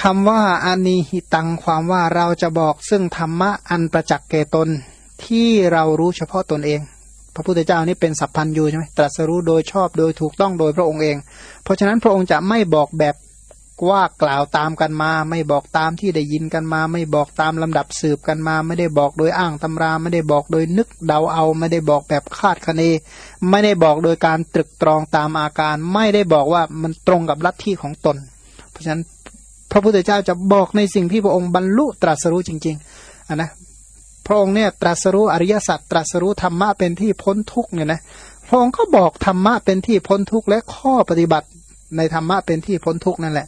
คำว่าอานิหิตังความว่าเราจะบอกซึ่งธรรมะอันประจักษ์แก่ตนที่เรารู้เฉพาะตนเอง พระพุทธเจ้านี่เป็นสัพพันยูใช่ไหมตรัสรู้โดยชอบโดยถูกต้องโดยพระองค์เอง เพราะฉะนั้นพระองค์จะไม่บอกแบบว่ากล่าวตามกันมา ไม่บอกตามที่ได้ยินกันมา ไม่บอกตามลำดับสืบกันมา ไม่ได้บอกโดยอ้างตำราไม่ได้บอกโดยนึกเดาเอา ไม่ได้บอกแบบคาดคะเน ไม่ได้บอกโดยการตรึกตรองตามอาการ ไม่ได้บอกว่ามันตรงกับลัทธิของตน เพราะฉะนั้น พระพุทธเจ้าจะบอกในสิ่งที่พระองค์บรรลุตรัสรู้จริงๆอะนะพระองค์เนี่ยตรัสรู้อริยสัจตรัสรู้ธรรมะเป็นที่พ้นทุกเนี่ยนะพระองค์ก็บอกธรรมะเป็นที่พ้นทุกและข้อปฏิบัติในธรรมะเป็นที่พ้นทุกนั่นแหละ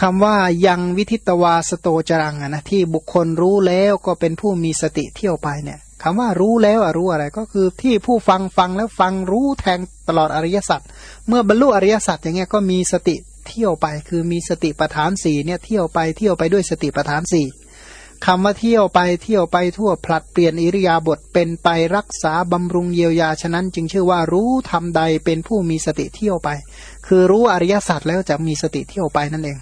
คำว่ายังวิทิตวาสโตจรังนะที่บุคคลรู้แล้วก็เป็นผู้มีสติเที่ยวไปเนี่ยคำว่ารู้แล้วรู้อะไรก็คือที่ผู้ฟังฟังแล้วฟังรู้แทงตลอดอริยสัจเมื่อบรรลุอริยสัจอย่างเงี้ยก็มีสติ เที่ยวไป คือมีสติปัฏฐานสี่เนี่ยเที่ยวไปเที่ยวไปด้วยสติปัฏฐานสี่คำว่าเที่ยวไปเที่ยวไปทั่วผลัดเปลี่ยนอิริยาบถเป็นไปรักษาบำรุงเยียวยาฉะนั้นจึงชื่อว่ารู้ทำใดเป็นผู้มีสติเที่ยวไป คือรู้อริยสัจแล้วจะมีสติเที่ยวไปนั่นเอง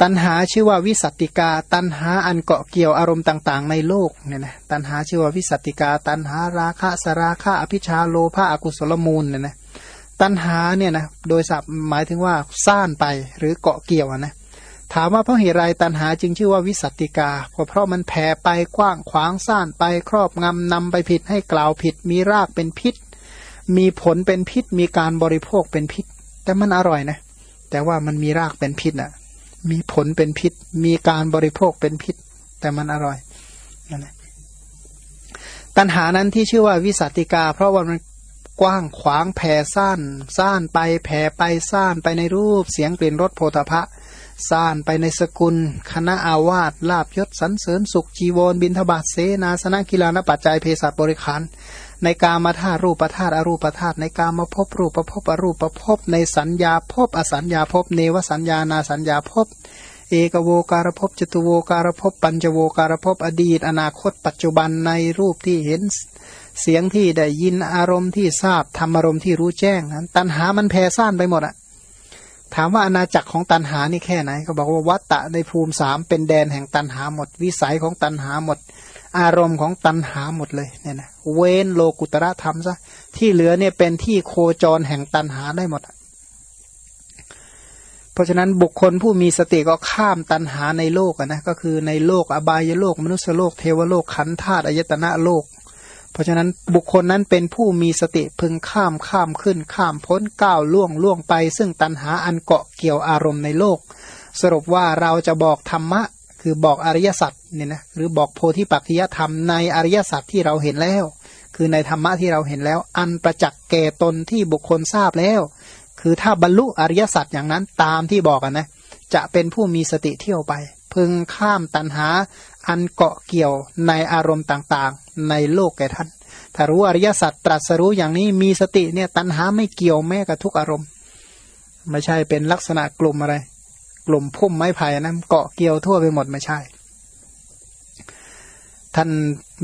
ตัณหาชื่อว่าวิสัตติกา ตัณหาอันเกาะเกี่ยวอารมณ์ต่าง ๆ ในโลกเนี่ยนะตัณหาชื่อว่าวิสัตติกา ตัณหาราคะสราคะอภิชาโลภะอกุศลมูลเนี่ยนะ ตัณหาเนี่ยนะโดยศัพท์หมายถึงว่าซ่านไปหรือเกาะเกี่ยวนะถามว่าเพราะเหตุไรตัณหาจึงชื่อว่าวิสัตติกาเพราะมันแผ่ไปกว้างขวางซ่านไปครอบงำนำไปผิดให้กล่าวผิด มีรากเป็นพิษ มีผลเป็นพิษ มีการบริโภคเป็นพิษ แต่มันอร่อยนะ แต่ว่ามันมีรากเป็นพิษอะ มีผลเป็นพิษ มีการบริโภคเป็นพิษ แต่มันอร่อยนั่นแหละตัณหานั้นที่ชื่อว่าวิสัติกา เพราะว่ามัน กว้างขวางแผ่ซ่านซ่านไปแผ่ไปซ่านไปในรูปเสียงกลิ่นรสโพธพะซ่านไปในสกุล คณะอาวาสลาบยศสันเสริญสุขจีวรบินทบาทเสนาสนะกีฬานปัจจัยเภสัชบริขารในกามาธาตุรูปธาตุอรูปธาตุในกามาพบรูปภพอรูปภพในสัญญาภพอสัญญาภพเนวสัญญานาสัญญาภพ เอกโวการภพจตุโวการภพปัญจโวการภพอดีต อนาคต ปัจจุบันในรูปที่เห็น เสียงที่ได้ยินอารมณ์ที่ทราบธรรมอารมณ์ที่รู้แจ้งนั้นตัณหามันแผ่ซ่านไปหมดอะถามว่าอาณาจักรของตันหานี่แค่ไหนเขาบอกว่าวัตตะในภูมิสามเป็นแดนแห่งตันหาหมด วิสัยของตันหาหมด อารมณ์ของตันหาหมดเลยเนี่ยนะเว้นโลกุตระธรรมซะที่เหลือเนี่ยเป็นที่โคจรแห่งตันหาได้หมด เพราะฉะนั้นบุคคลผู้มีสติก็ข้ามตันหาในโลกนะก็คือในโลกอบายโลก มนุษยโลกเทวโลกขันธาตุอายตนะโลก เพราะฉะนั้นบุคคลนั้นเป็นผู้มีสติพึงข้ามข้ามขึ้นข้ามพ้นก้าวล่วงล่วงไป ซึ่งตันหาอันเกาะเกี่ยวอารมณ์ในโลก สรุปว่าเราจะบอกธรรมะ คือบอกอริยสัจเนี่ยนะหรือบอกโพธิปัจจยธรรมในอริยสัจที่เราเห็นแล้ว คือในธรรมะที่เราเห็นแล้ว อันประจักษ์แก่ตนที่บุคคลทราบแล้ว คือถ้าบรรลุอริยสัจอย่างนั้นตามที่บอกกันนะ จะเป็นผู้มีสติเที่ยวไป พึงข้ามตันหาอันเกาะเกี่ยวในอารมณ์ต่างๆ ในโลกแก่ท่าน ถ้ารู้อริยสัจตรัสรู้อย่างนี้มีสติเนี่ยตันหาไม่เกี่ยวแม้กับทุกอารมณ์ ไม่ใช่เป็นลักษณะกลุ่มอะไร กลุ่มพุ่มไม้ไผ่นะเกาะเกี่ยวทั่วไปหมดไม่ใช่ ท่าน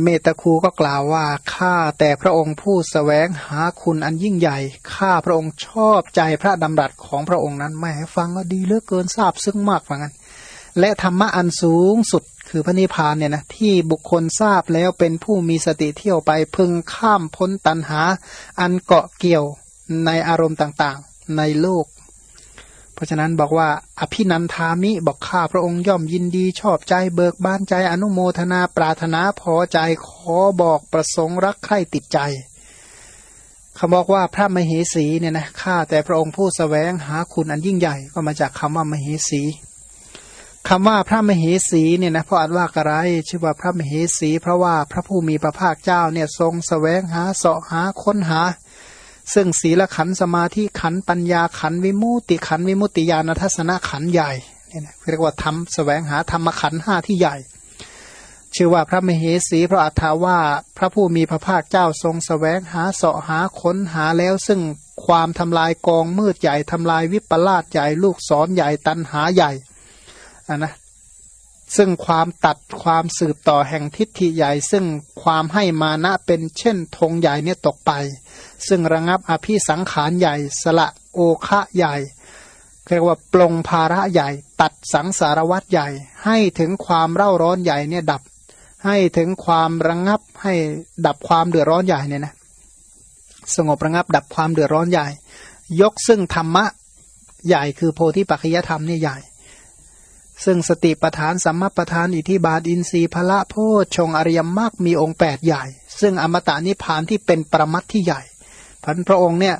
เมตคูก็กล่าวว่าข้าแต่พระองค์ผู้สแสวงหาคุณอันยิ่งใหญ่ข้าพระองค์ชอบใจพระดำรัสของพระองค์นั้นไม่ฟังก็ดีเหลือเกินทราบซึ้งมากว่างั้นและธรรมะอันสูงสุดคือพระนิพพานเนี่ยนะที่บุคคลทราบแล้วเป็นผู้มีสติเที่ยวไปพึงข้ามพ้นตันหา อันเกาะเกี่ยวในอารมณ์ต่างๆ ในโลก เพราะฉะนั้นบอกว่าอภินันทามิบอกข้าพระองค์ย่อมยินดีชอบใจเบิกบานใจอนุโมทนาปรารถนาพอใจขอบอกประสงค์รักใคร่ติดใจเขาบอกว่าพระมเหสีเนี่ยนะข้าแต่พระองค์ผู้สแสวงหาคุณอันยิ่งใหญ่ก็มาจากคำว่ามเหสีคำว่าพระมเหสีเนี่ยนะเพราะอัดว่าอะไรชื่อว่าพระมเหสี เพราะว่าพระผู้มีพระภาคเจ้าเนี่ยทรงสแสวงหาเสาะหาค้นหา ซึ่งศีลขันสมาธิขันปัญญาขันวิมุติขันวิมุติญาณทัศนขันใหญ่เนี่ยนะเรียกว่าทำสแสวงหาธรรมขันห้าที่ใหญ่ ชื่อว่าพระมเหสีพระอัตถาว่าพระผู้มีพระภาคเจ้าทรงสแสวงหาเสาะหาค้นหาแล้ว ซึ่งความทำลายกองมืดใหญ่ทำลายวิปลาสใหญ่ ลูกศรใหญ่ตันหาใหญ่อะนะ ซึ่งความตัดความสืบต่อแห่งทิฏฐิใหญ่ ซึ่งความให้มานะเป็นเช่นธงใหญ่เนี่ยตกไป ซึ่งระงับอภิสังขารใหญ่ สละโอคะใหญ่เรียกว่าปลงภาระใหญ่ ตัดสังสารวัตใหญ่ ให้ถึงความเร่าร้อนใหญ่เนี่ยดับ ให้ถึงความระงงับให้ดับความเดือดร้อนใหญ่เนี่ยนะสงบระงับดับความเดือดร้อนใหญ่ ยกซึ่งธรรมะใหญ่คือโพธิปัจจยธรรมนี่ใหญ่ ซึ่งสติปทานสัมมาปทานอิทิบาทอินทรีย์พละโพชงอริยมรรคมีองค์แปดใหญ่ ซึ่งอมตะนิพานที่เป็นประมัดที่ใหญ่พันพระองค์เนี่ย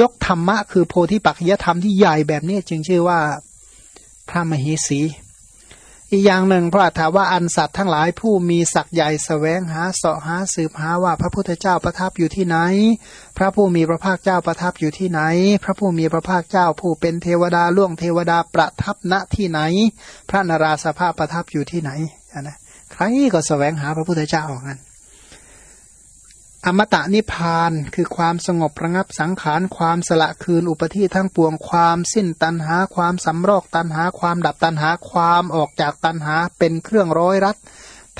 ยกธรรมะคือโพธิปัจจยธรรมที่ใหญ่แบบนี้จึงชื่อว่าพระมเหสี อีกอย่างหนึ่งพระอัฏฐาว่าอันสัตว์ทั้งหลายผู้มีศักย์ใหญ่สแสวงหาเสาะหาสืบหาว่าพระพุทธเจ้าประทับอยู่ที่ไหน พระผู้มีพระภาคเจ้าประทับอยู่ที่ไหน พระผู้มีพระภาคเจ้าผู้เป็นเทวดาล่วงเทวดาประทับณที่ไหน พระนราสภาประทับอยู่ที่ไหนนะใครก็สแสวงหาพระพุทธเจ้ากัน อมตะนิพานคือความสงบระงับสังขารความสละคืนอุปธิทั้งปวงความสิ้นตันหาความสำรอกตันหาความดับตันหาความออกจากตันหาเป็นเครื่องร้อยรัด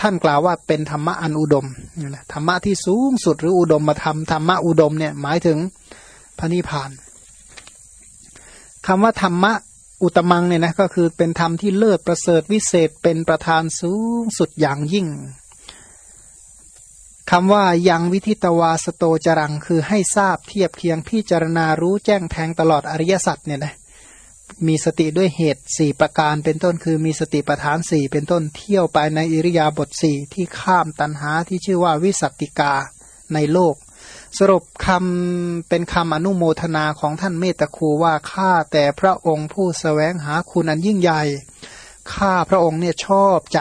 ท่านกล่าวว่าเป็นธรรมะอันอุดมธรรมะที่สูงสุดหรืออุดมมาทำธรรมะอุดมเนี่ยหมายถึงพระนิพพานคำว่าธรรมะอุตมังเนี่ยนะก็คือเป็นธรรมที่เลิศประเสริฐวิเศษเป็นประธานสูงสุดอย่างยิ่ง คำว่ายังวิธิตวาสโตจรัง คือให้ทราบเทียบเคียงพิจารณารู้แจ้งแทงตลอดอริยสัจเนี่ยนะมีสติด้วยเหตุสี่ประการเป็นต้นคือมีสติปัฏฐานสี่เป็นต้นเที่ยวไปในอิริยาบถสี่ที่ข้ามตันหาที่ชื่อว่าวิสัตติกาในโลก สรุปคำเป็นคำอนุโมทนาของท่านเมตคูว่าข้าแต่พระองค์ผู้สแสวงหาคุณอันยิ่งใหญ่ข้าพระองค์เนี่ยชอบใจ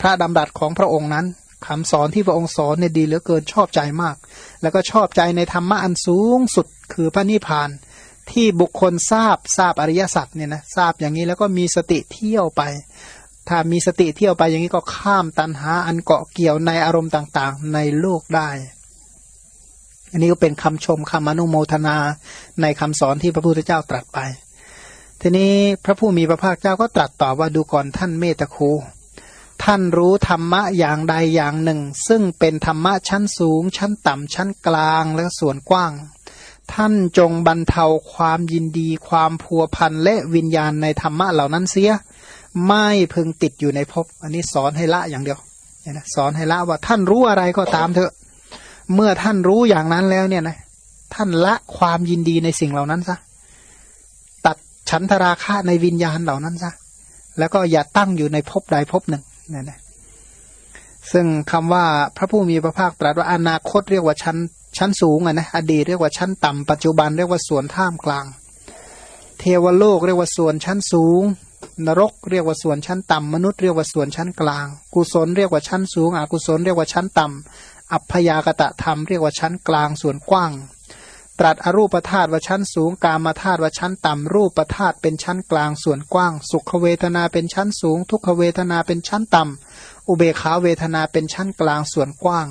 พระดำดัดของพระองค์นั้น คำสอนที่พระองค์สอนเนี่ยดีเหลือเกินชอบใจมาก แล้วก็ชอบใจในธรรมะอันสูงสุดคือพระนิพพาน ที่บุคคลทราบทราบอริยสัจเนี่ยนะทราบอย่างนี้แล้วก็มีสติเที่ยวไป ถ้ามีสติเที่ยวไปอย่างนี้ก็ข้ามตันหาอันเกาะเกี่ยวในอารมณ์ต่างๆ ในโลกได้ อันนี้ก็เป็นคำชมคำอนุโมทนาในคำสอนที่พระพุทธเจ้าตรัสไป ทีนี้พระผู้มีพระภาคเจ้าก็ตรัสตอบว่าดูก่อนท่านเมตคู ท่านรู้ธรรมะอย่างใดอย่างหนึ่ง ซึ่งเป็นธรรมะชั้นสูง ชั้นต่ำชั้นกลางและส่วนกว้าง ท่านจงบรรเทาความยินดี ความพัวพันและวิญญาณในธรรมะเหล่านั้นเสีย ไม่พึงติดอยู่ในภพอันนี้สอนให้ละอย่างเดียวนะสอนให้ละว่าท่านรู้อะไรก็ตามเถอะ เมื่อท่านรู้อย่างนั้นแล้วเนี่ยนะท่านละความยินดีในสิ่งเหล่านั้นซะตัดฉันทราคะในวิญญาณเหล่านั้นซะแล้วก็อย่าตั้งอยู่ในภพใดภพหนึ่ง นี่ยนะซึ่งคำว่าพระผู้มีพระภาคตรัสว่าอนาคตเรียกว่าชั้น ชั้นสูงอะนะอดีตเรียกว่าชั้นต่ำปัจจุบันเรียกว่าส่วนท่ามกลาง เทวโลกเรียกว่าส่วนชั้นสูง นรกเรียกว่าส่วนชั้นต่ำมนุษย์เรียกว่าส่วนชั้นกลาง กุศลเรียกว่าชั้นสูงอกุศลเรียกว่าชั้นต่ำอัพยากตะธรรมเรียกว่าชั้นกลางส่วนกว้าง ตรัสอรูปธาตุว่าชั้นสูงกามาธาตุว่าชั้นต่ำรูปธาตุเป็นชั้นกลางส่วนกว้าง สุขเวทนาเป็นชั้นสูง ทุกขเวทนาเป็นชั้นต่ำอุเบขาเวทนาเป็นชั้นกลางส่วนกว้าง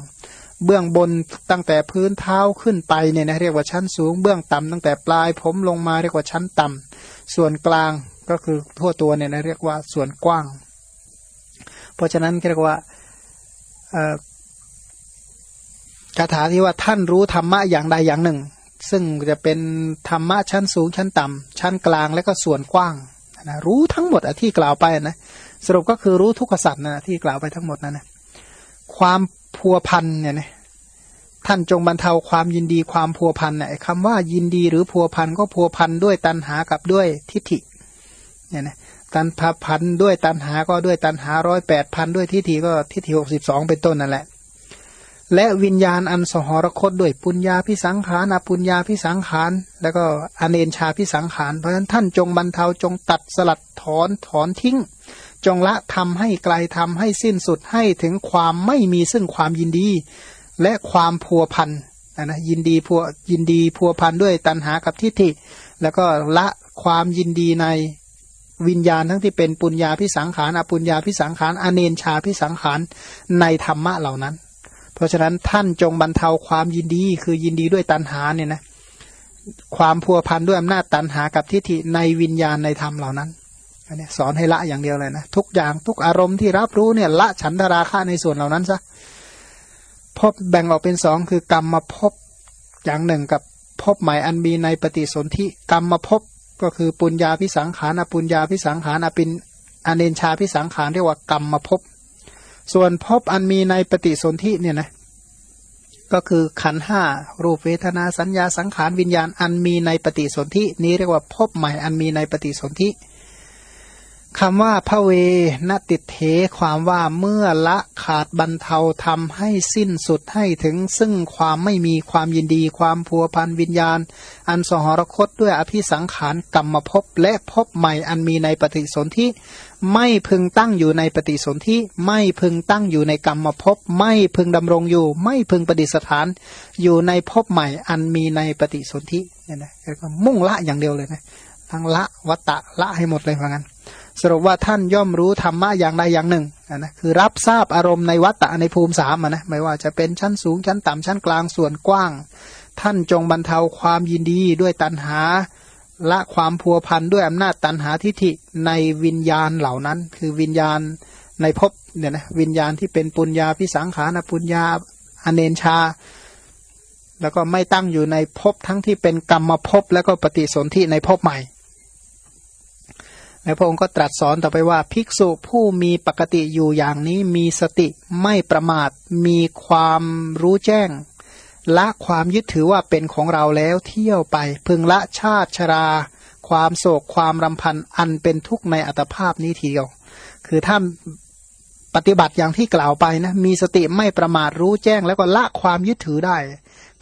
เบื้องบนตั้งแต่พื้นเท้าขึ้นไปเนี่ยนะเรียกว่าชั้นสูง เบื้องต่ำตั้งแต่ปลายผมลงมาเรียกว่าชั้นต่ำส่วนกลางก็คือทั่วตัวเนี่ยนะเรียกว่าส่วนกว้าง เพราะฉะนั้นเรียกว่าคาถาที่ว่าท่านรู้ธรรมะอย่างใดอย่างหนึ่ง ซึ่งจะเป็นธรรมะชั้นสูงชั้นต่ำชั้นกลางและก็ส่วนกว้างนะรู้ทั้งหมดที่กล่าวไปนะสรุปก็คือรู้ทุกขสัตว์นะที่กล่าวไปทั้งหมดนั่นนะความพัวพันเนี่ยนะท่านจงบรรเทาความยินดีความพัวพันเนี่ยคำว่ายินดีหรือพัวพันก็พัวพันด้วยตันหากับด้วยทิฏฐิเนี่ยนะตันพพันด้วยตันหาก็ด้วยตันหาร้อยแปดพันด้วยทิฏฐิก็ทิฏฐิหกสิบสองเป็นต้นนั่นแหละ และวิญญาณอันสหรคตด้วยปุญญาพิสังขารอปุญญาพิสังขารแล้วก็อเนนชาพิสังขารเพราะฉะนั้นท่านจงบรรเทาจงตัดสลัดถอนถอนทิ้ง จงละทำให้ไกลทำให้สิ้นสุดให้ถึงความไม่มีซึ่งความยินดี และความพัวพันนะยินดีพัวยินดีพัวพันด้วยตัณหากับทิฏฐิ แล้วก็ละความยินดีในวิญญาณทั้งที่เป็นปุญญาพิสังขารอปุญญาพิสังขารอเนนชาพิสังขารในธรรมะเหล่านั้น เพราะฉะนั้นท่านจงบรรเทาความยินดีคือยินดีด้วยตัณหาเนี่ยนะความพัวพันด้วยอำนาจตัณหากับทิฏฐิในวิญญาณในธรรมเหล่านั้นอันนี้สอนให้ละอย่างเดียวเลยนะทุกอย่างทุกอารมณ์ที่รับรู้เนี่ยละฉันทราคะในส่วนเหล่านั้นซะพบแบ่งออกเป็นสองคือกรรมมาพบอย่างหนึ่งกับพบใหมายอันมีในปฏิสนธิกรรมมาพบก็คือปุญญาพิสังขารอปุญญาพิสังขารอปินอเนนชาพิสังขารเรียกว่ากรรมมาพบ ส่วนพบอันมีในปฏิสนธิเนี่ยนะก็คือขันห้ารูปเวทนาสัญญาสังขารวิญญาณอันมีในปฏิสนธินี้เรียกว่าพบใหม่อันมีในปฏิสนธิ คำว่าพระเวนติเทความว่าเมื่อละขาดบรรเทาทำให้สิ้นสุดให้ถึงซึ่งความไม่มีความยินดี ความพัวพันวิญญาณ อันสหรคตด้วยอภิสังขารกรรมภพและภพใหม่อันมีในปฏิสนธิไม่พึงตั้งอยู่ในปฏิสนธิไม่พึงตั้งอยู่ในกรรมภพไม่พึงดำรงอยู่ ไม่พึงปฏิสถาน อยู่ในภพใหม่อันมีในปฏิสนธิเนี่ยนะก็มุ่งละอย่างเดียวเลยนะทั้งละวัตตะละให้หมดเลยเหมือนกัน สรุปว่าท่านย่อมรู้ธรรมะอย่างใดอย่างหนึ่งนะคือรับทราบอารมณ์ในวัตตะในภูมิสามนะไม่ว่าจะเป็นชั้นสูงชั้นต่ำชั้นกลางส่วนกว้าง ท่านจงบรรเทาความยินดีด้วยตัณหาละความพัวพันด้วยอำนาจตัณหาทิฐิในวิญญาณเหล่านั้น คือวิญญาณในภพเนี่ยนะวิญญาณที่เป็นปุญญาพิสังขารปุญญาอเนนชา แล้วก็ไม่ตั้งอยู่ในภพทั้งที่เป็นกรรมภพแล้วก็ปฏิสนธิในภพใหม่ แล้วพระองค์ก็ตรัสสอนต่อไปว่าภิกษุผู้มีปกติอยู่อย่างนี้มีสติไม่ประมาทมีความรู้แจ้ง ละความยึดถือว่าเป็นของเราแล้วเที่ยวไป พึงละชาติชรา ความโศกความรำพันอันเป็นทุกข์ในอัตภาพนี้ทีเดียว คือถ้าปฏิบัติอย่างที่กล่าวไปนะมีสติไม่ประมาทรู้แจ้ง แล้วก็ละความยึดถือได้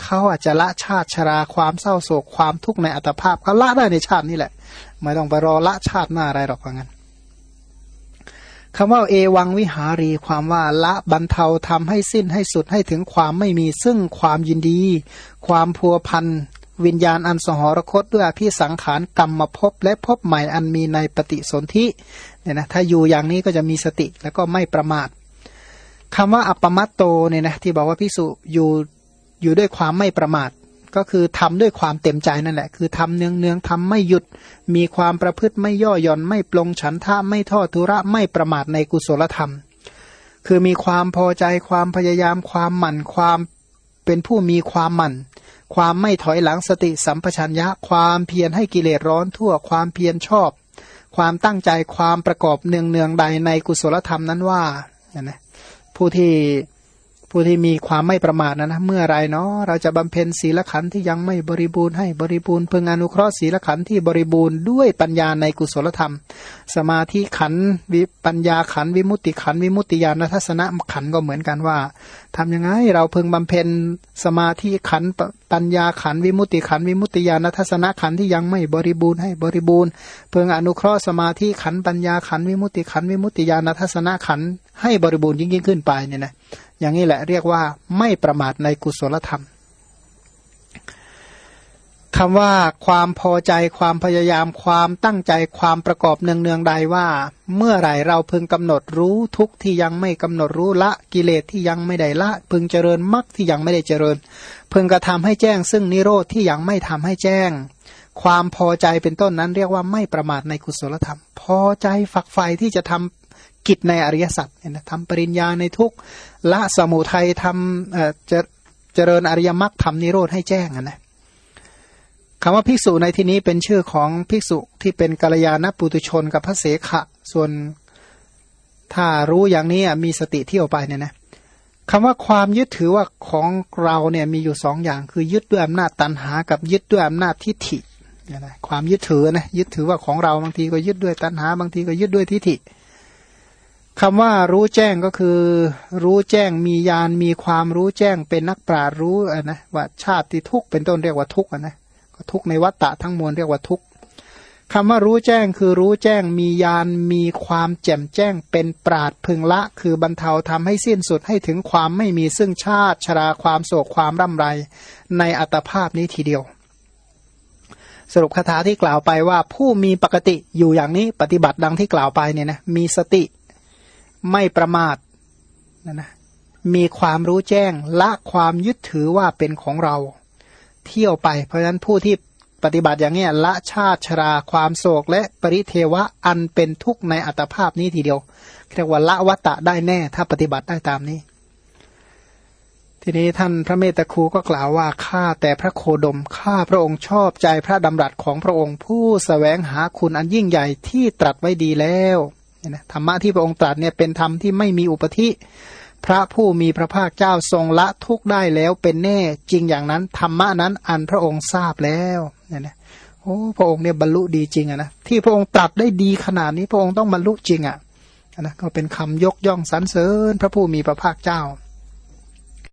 เขาอาจจะละชาติชราความเศร้าโศกความทุกข์ในอัตภาพเขาละได้ในชาตินี้แหละ ไม่ต้องไปรอละชาติหน้าอะไรหรอกว่างั้นคำว่าเอวังวิหารีความว่าละบรรเทาทำให้สิ้นให้สุดให้ถึงความไม่มีซึ่งความยินดี ความพัวพันวิญญาณอันสหรคตด้วยพี่สังขารกรรมมาพบและพบใหม่อันมีในปฏิสนธิเนี่ยนะถ้าอยู่อย่างนี้ก็จะมีสติแล้วก็ไม่ประมาทคำว่าอัปปมัตโตเนี่ยนะที่บอกว่าพิสุอยู่อยู่ด้วยความไม่ประมาท ก็คือทำด้วยความเต็มใจนั่นแหละ คือทำเนืองเนืองทำไม่หยุด มีความประพฤติไม่ย่อหย่อนไม่ปลงฉันทะไม่ทอดทุระไม่ประมาทในกุศลธรรม คือมีความพอใจความพยายามความหมั่นความเป็นผู้มีความหมั่น ความไม่ถอยหลังสติสัมปชัญญะ ความเพียรให้กิเลสร้อนทั่วความเพียรชอบ ความตั้งใจความประกอบเนืองเนืองใดในกุศลธรรมนั้นว่านะผู้ที่ ผู้ที่มีความไม่ประมาทนะนะเมื่อไรเนาะเราจะบำเพ็ญศีลขันธ์ที่ยังไม่บริบูรณ์ให้บริบูรณ์เพื่ออนุเคราะห์ศีลขันธ์ที่บริบูรณ์ด้วยปัญญาในกุศลธรรม สมาธิขันวิปัญญาขันธ์วิมุตติขันธ์วิมุตติญาณทัศนะขันธ์ก็เหมือนกันว่าทำยังไงเราเพิ่งบำเพ็ญสมาธิขันธ์ปัญญาขันธ์วิมุตติขันธ์วิมุตติญาณทัศนะขันธ์ที่ยังไม่บริบูรณ์ให้บริบูรณ์ เพื่ออนุเคราะห์สมาธิขันธ์ปัญญาขันธ์วิมุตติขันธ์วิมุตติญาณทัศนะขันให้บริบูรณ์ยิ่งยิ่งขึ้นไปเนี่ยนะ อย่างนี้แหละเรียกว่าไม่ประมาทในกุศลธรรมคำว่าความพอใจความพยายามความตั้งใจความประกอบเนืองเนืองใดว่า เมื่อไหร่เราพึงกำหนดรู้ทุกที่ยังไม่กำหนดรู้ละกิเลสที่ยังไม่ได้ละ พึงเจริญมรรคที่ยังไม่ได้เจริญ พึงกระทำให้แจ้ง ซึ่งนิโรธที่ยังไม่ทำให้แจ้ง ความพอใจเป็นต้นนั้นเรียกว่าไม่ประมาทในกุศลธรรม พอใจฝักใฝ่ที่จะทำ กิจในอริยสัจเนี่ยทำปริญญาในทุกละสมุทัยทำจะเจริญอริยมรรคทำนิโรธให้แจ้งนะคำว่าภิกษุในที่นี้เป็นชื่อของภิกษุที่เป็นกัลยาณปุตุชนกับพระเสขะ ส่วนถ้ารู้อย่างนี้มีสติเที่ยวไปเนี่ยนะคำว่าความยึดถือว่าของเราเนี่ยมีอยู่สองอย่าง คือยึดด้วยอำนาจตันหากับยึดด้วยอำนาจทิฏฐินะความยึดถือนะยึดถือว่าของเราบางทีก็ยึดด้วยตันหา บางทีก็ยึดด้วยทิฏฐิ คำว่ารู้แจ้งก็คือ รู้แจ้งมียานมีความรู้แจ้งเป็นนักปรารู้นะว่าชาติทุกข์เป็นต้นเรียกว่าทุกข์นะก็ทุกข์ในวัฏฏะทั้งมวลเรียกว่าทุกข์คำว่ารู้แจ้งคือรู้แจ้งมียานมีความแจ่มแจ้งเป็นปราดพึงละ คือบรรเทาทำให้สิ้นสุดให้ถึงความไม่มีซึ่งชาติชราความโศกความร่ำไร ในอัตภาพนี้ทีเดียว สรุปคาถาที่กล่าวไปว่าผู้มีปกติอยู่อย่างนี้ปฏิบัติดังที่กล่าวไปเนี่ยนะมีสติ ไม่ประมาทนะนะมีความรู้แจ้งละความยึดถือว่าเป็นของเรา เที่ยวไป เพราะฉะนั้นผู้ที่ปฏิบัติอย่างนี้ละชาติชราความโศกและปริเทวะอันเป็นทุกข์ในอัตภาพนี้ทีเดียวเรียกว่าละวัตตะได้แน่ถ้าปฏิบัติได้ตามนี้ ทีนี้ท่านพระเมตตาคูก็กล่าวว่าข้าแต่พระโคดมข้าพระองค์ชอบใจพระดำรัสของพระองค์ผู้สแสวงหาคุณอันยิ่งใหญ่ที่ตรัสไว้ดีแล้ว นะธรรมะที่พระองค์ตรัสเนี่ยเป็นธรรมที่ไม่มีอุปธิ พระผู้มีพระภาคเจ้าทรงละทุกได้แล้วเป็นแน่จริงอย่างนั้น ธรรมะนั้นอันพระองค์ทราบแล้วเนี่ยนะโอ้พระองค์เนี่ยบรรลุดีจริงอะนะที่พระองค์ตรัสได้ดีขนาดนี้พระองค์ต้องบรรลุจริงอะนะก็เป็นคำยกย่องสรรเสริญพระผู้มีพระภาคเจ้า